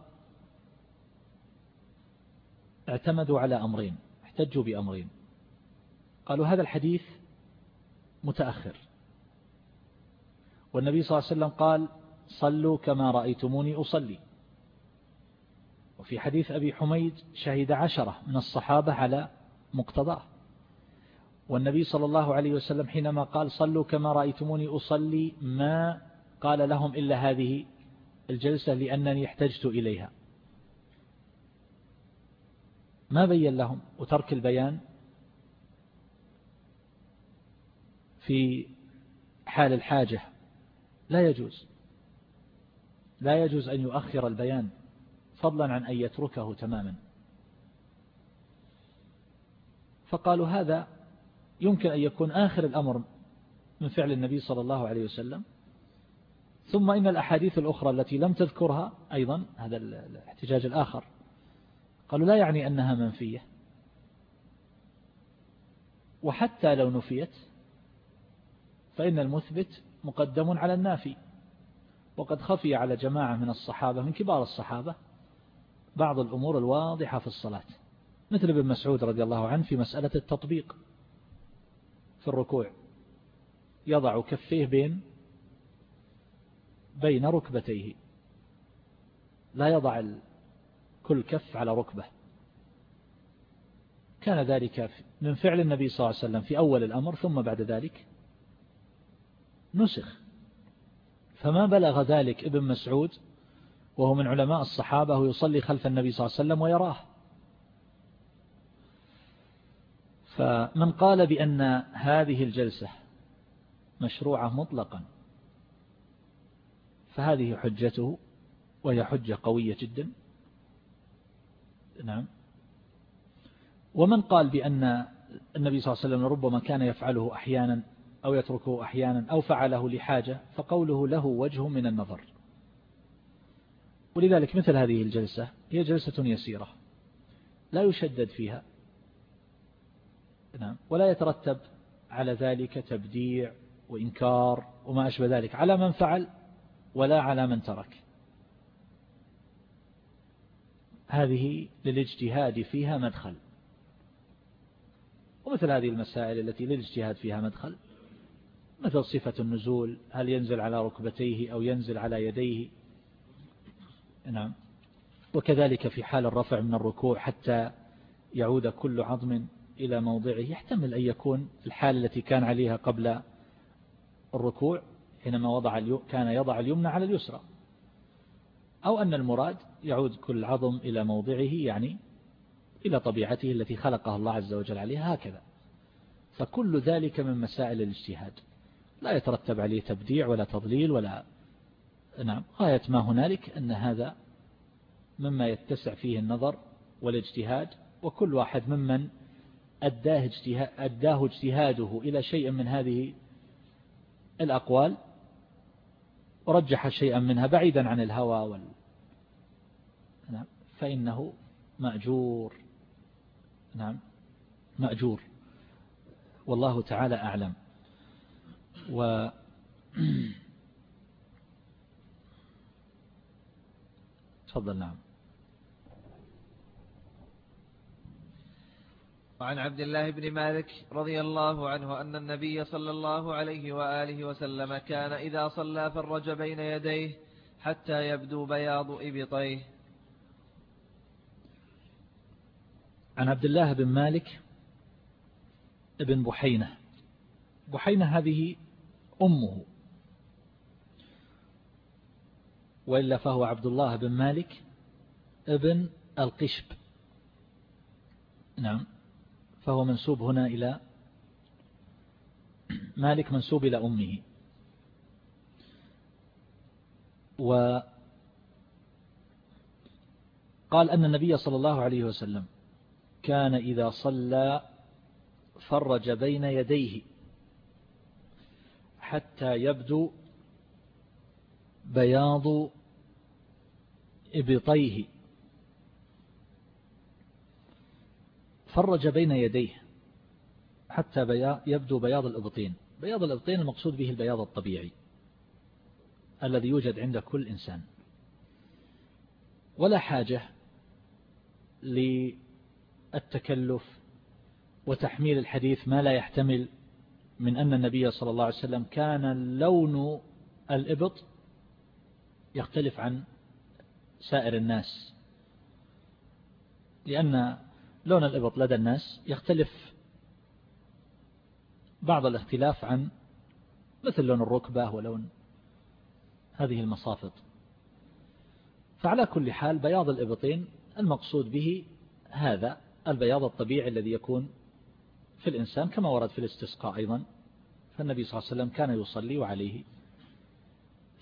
اعتمدوا على أمرين. احتجوا بأمرين. قالوا هذا الحديث متأخر. والنبي صلى الله عليه وسلم قال صلوا كما رأيتموني أصلي. وفي حديث أبي حميد شهد عشرة من الصحابة على مقتضاه. والنبي صلى الله عليه وسلم حينما قال صلوا كما رأيتموني أصلي ما قال لهم إلا هذه الجلسة لأنني احتجت إليها. ما بين لهم وترك البيان في حال الحاجة لا يجوز. لا يجوز أن يؤخر البيان فضلا عن أن يتركه تماما. فقالوا هذا يمكن أن يكون آخر الأمر من فعل النبي صلى الله عليه وسلم. ثم إن الأحاديث الأخرى التي لم تذكرها أيضا هذا الاحتجاج الآخر قالوا لا يعني أنها منفية. وحتى لو نفيت فإن المثبت مقدم على النافي. وقد خفي على جماعة من الصحابة من كبار الصحابة بعض الأمور الواضحة في الصلاة. مثل ابن مسعود رضي الله عنه في مسألة التطبيق في الركوع. يضع كفيه بين بين ركبتيه. لا يضع كل كف على ركبة. كان ذلك من فعل النبي صلى الله عليه وسلم في أول الأمر ثم بعد ذلك نسخ. فما بلغ ذلك ابن مسعود وهو من علماء الصحابة ويصلي خلف النبي صلى الله عليه وسلم ويراه. فمن قال بأن هذه الجلسة مشروعة مطلقا فهذه حجته وهي حجة قوية جدا. نعم. ومن قال بأن النبي صلى الله عليه وسلم ربما كان يفعله أحيانا أو يتركه أحيانا أو فعله لحاجة فقوله له وجه من النظر. ولذلك مثل هذه الجلسة هي جلسة يسيرة لا يشدد فيها. نعم. ولا يترتب على ذلك تبديع وإنكار وما أشبه ذلك على من فعل ولا على من ترك. هذه للاجتهاد فيها مدخل. ومثل هذه المسائل التي للاجتهاد فيها مدخل مثل صفة النزول هل ينزل على ركبتيه أو ينزل على يديه؟ نعم. وكذلك في حال الرفع من الركوع حتى يعود كل عظم إلى موضعه يحتمل أن يكون الحال التي كان عليها قبل الركوع حينما وضع كان يضع اليمنى على اليسرى. أو أن المراد يعود كل عظم إلى موضعه يعني إلى طبيعته التي خلقها الله عز وجل عليها هكذا. فكل ذلك من مسائل الاجتهاد. لا يترتب عليه تبديع ولا تضليل ولا نعم غاية ما هنالك أن هذا مما يتسع فيه النظر والاجتهاد وكل واحد ممن أداه, اجتهاد أداه اجتهاده إلى شيء من هذه الأقوال ورجح شيئا منها بعيدا عن الهوى وال... فإنه مأجور. نعم مأجور. والله تعالى أعلم. و تفضل نعم. وعن عبد الله بن مالك رضي الله عنه أن النبي صلى الله عليه وآله وسلم كان إذا صلى فرج بين يديه حتى يبدو بياض إبطيه. عن عبد الله بن مالك ابن بحينة. بحينة هذه أمه. وإلا فهو عبد الله بن مالك ابن القشب. نعم. فهو منسوب هنا إلى مالك منسوب إلى أمه. وقال أن النبي صلى الله عليه وسلم كان إذا صلى فرج بين يديه حتى يبدو بياض إبطيه. فرج بين يديه حتى يبدو بياض الإبطين. بياض الإبطين المقصود به البياض الطبيعي الذي يوجد عند كل إنسان. ولا حاجة للتكلف وتحميل الحديث ما لا يحتمل من أن النبي صلى الله عليه وسلم كان لون الإبط يختلف عن سائر الناس. لأن لون الإبط لدى الناس يختلف بعض الاختلاف عن مثل لون الركبة ولون هذه المصافط. فعلى كل حال بياض الإبطين المقصود به هذا. البياض الطبيعي الذي يكون في الإنسان كما ورد في الاستسقاء أيضا فالنبي صلى الله عليه وسلم كان يصلي وعليه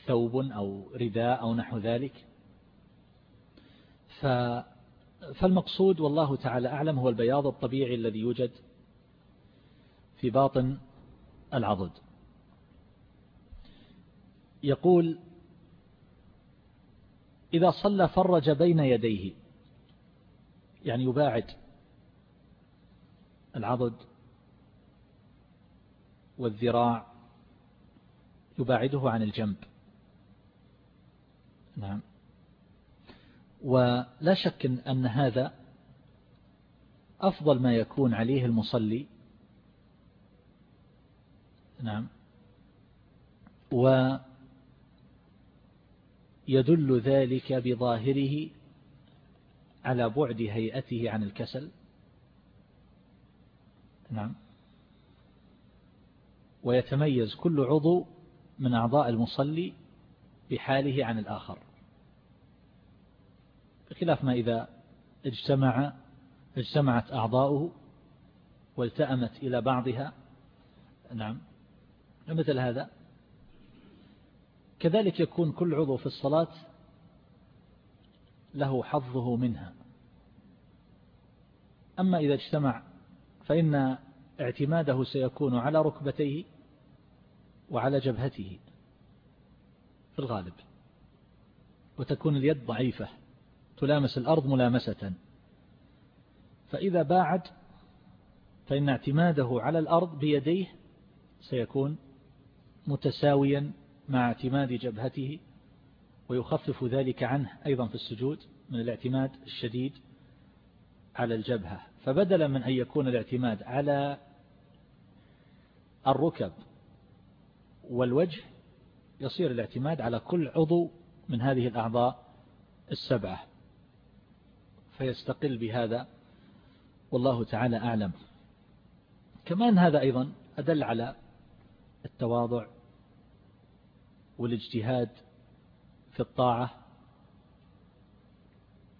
ثوب أو رداء أو نحو ذلك. فالمقصود والله تعالى أعلم هو البياض الطبيعي الذي يوجد في باطن العضد. يقول إذا صلى فرج بين يديه يعني يباعد العضد والذراع يباعده عن الجنب. نعم. ولا شك أن هذا أفضل ما يكون عليه المصلي. نعم. ويدل ذلك بظاهره على بعد هيئته عن الكسل. نعم. ويتميز كل عضو من أعضاء المصلي بحاله عن الآخر. بخلاف ما إذا اجتمع اجتمعت أعضاؤه والتأمت إلى بعضها نعم. مثل هذا كذلك يكون كل عضو في الصلاة له حظه منها. أما إذا اجتمع فإن اعتماده سيكون على ركبتيه وعلى جبهته في الغالب وتكون اليد ضعيفة تلامس الأرض ملامسة. فإذا باعد فإن اعتماده على الأرض بيديه سيكون متساويا مع اعتماد جبهته ويخفف ذلك عنه أيضا في السجود من الاعتماد الشديد على الجبهة. فبدلا من أن يكون الاعتماد على الركب والوجه يصير الاعتماد على كل عضو من هذه الأعضاء السبعة. فيستقل بهذا والله تعالى أعلم. كمان هذا أيضا أدل على التواضع والاجتهاد في الطاعة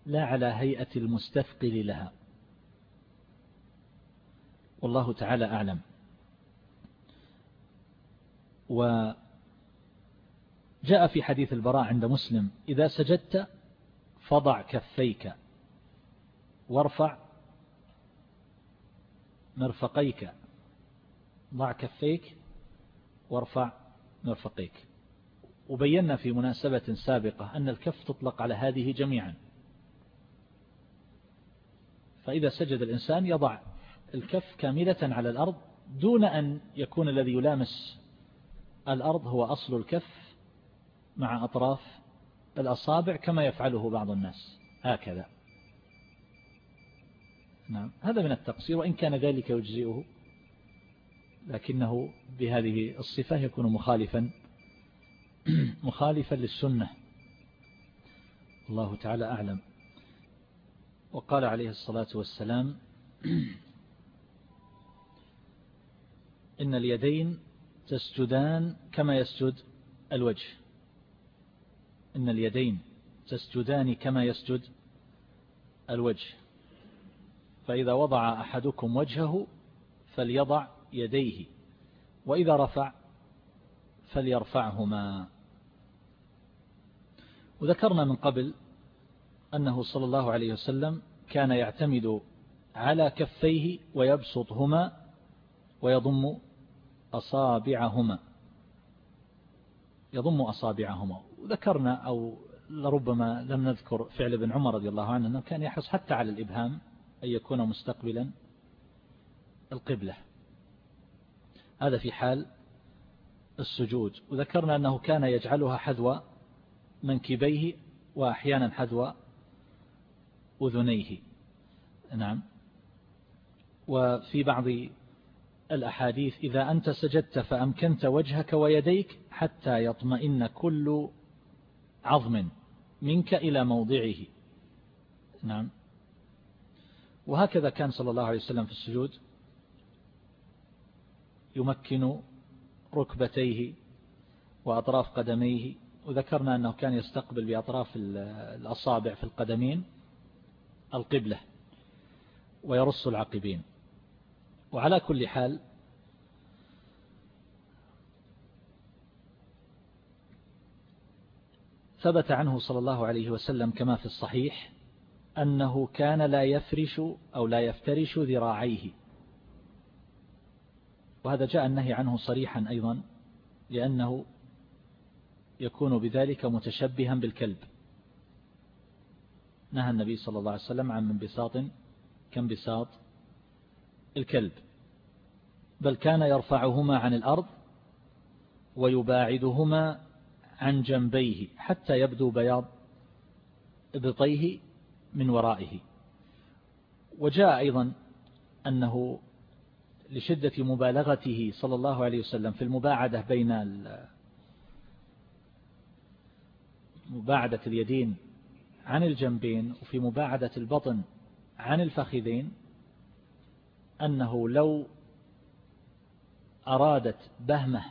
لا على هيئة المستثقل لها. والله تعالى أعلم. وجاء في حديث البراء عند مسلم إذا سجدت فضع كفيك وارفع مرفقيك ضع كفيك وارفع مرفقيك. وبينا في مناسبة سابقة أن الكف تطلق على هذه جميعا. فإذا سجد الإنسان يضع الكف كاملة على الأرض دون أن يكون الذي يلامس الأرض هو أصل الكف مع أطراف الأصابع كما يفعله بعض الناس. هكذا. نعم. هذا من التقصير وإن كان ذلك يجزئه لكنه بهذه الصفة يكون مخالفا مخالفا للسنة. الله تعالى أعلم. وقال عليه الصلاة والسلام إن اليدين تسجدان كما يسجد الوجه. إن اليدين تسجدان كما يسجد الوجه. فإذا وضع أحدكم وجهه فليضع يديه وإذا رفع فليرفعهما. وذكرنا من قبل أنه صلى الله عليه وسلم كان يعتمد على كفيه ويبسطهما ويضم أصابعهما. يضم أصابعهما. وذكرنا أو لربما لم نذكر فعل ابن عمر رضي الله عنه أنه كان يحرص حتى على الإبهام أن يكون مستقبلا القبلة. هذا في حال السجود. وذكرنا أنه كان يجعلها حذو منكبيه وأحيانا حذو أذنيه. نعم. وفي بعض الأحاديث إذا أنت سجدت فأمكنت وجهك ويديك حتى يطمئن كل عظم منك إلى موضعه. نعم. وهكذا كان صلى الله عليه وسلم في السجود. يمكن ركبتيه وأطراف قدميه. وذكرنا أنه كان يستقبل بأطراف الأصابع في القدمين القبلة ويرص العقبين. وعلى كل حال ثبت عنه صلى الله عليه وسلم كما في الصحيح أنه كان لا يفرش أو لا يفترش ذراعيه. وهذا جاء النهي عنه صريحا أيضا لأنه يكون بذلك متشبها بالكلب. نهى النبي صلى الله عليه وسلم عن منبساط كانبساط الكلب بل كان يرفعهما عن الأرض ويباعدهما عن جنبيه حتى يبدو بياض ابطيه من ورائه. وجاء أيضا أنه لشدة مبالغته صلى الله عليه وسلم في المباعدة بين مباعدة اليدين عن الجنبين وفي مباعدة البطن عن الفخذين أنه لو أرادت بهمة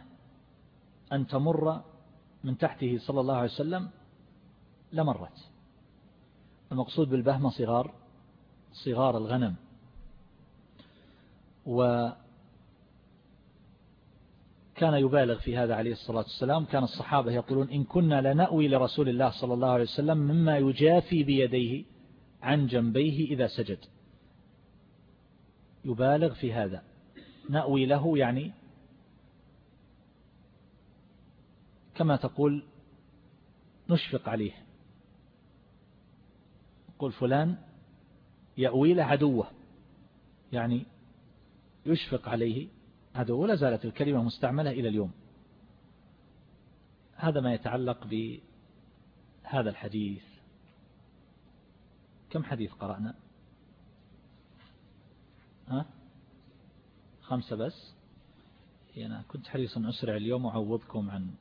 أن تمر من تحته صلى الله عليه وسلم لمرت. المقصود بالبهمة صغار صغار الغنم. وكان يبالغ في هذا عليه الصلاة والسلام. كان الصحابة يقولون إن كنا لنأوي لرسول الله صلى الله عليه وسلم مما يجافي بيديه عن جنبيه إذا سجد. يبالغ في هذا. نأوي له يعني كما تقول نشفق عليه. قل فلان يأوي له عدوه. يعني يشفق عليه عدوه. ولا زالت الكلمة مستعملة إلى اليوم. هذا ما يتعلق بهذا الحديث. كم حديث قرأنا؟ خمسة بس. أنا كنت حريصا أسرع اليوم وأعوضكم عن